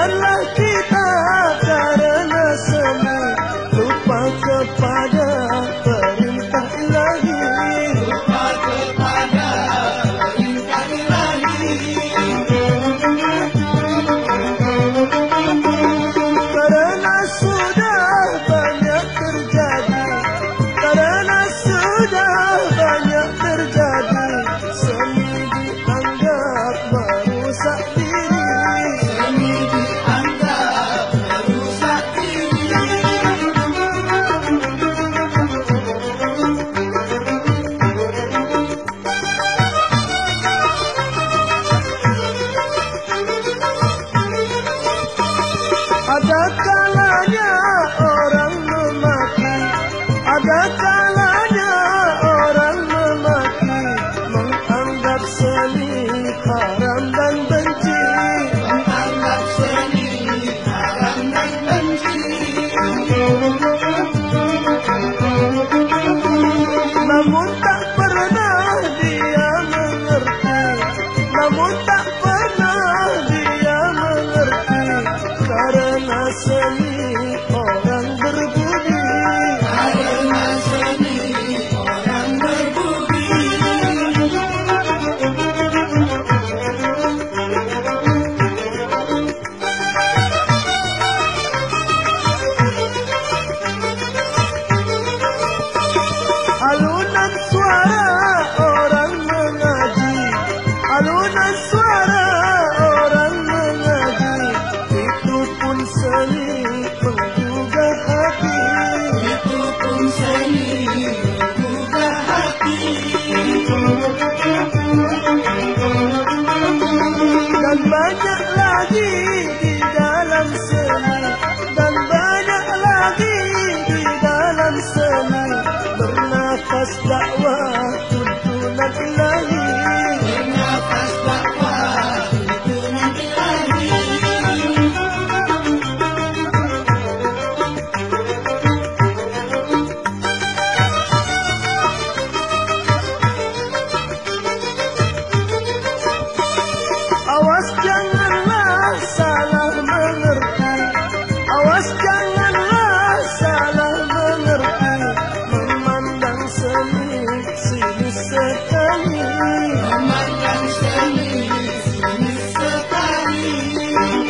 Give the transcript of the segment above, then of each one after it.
Kita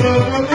Thank.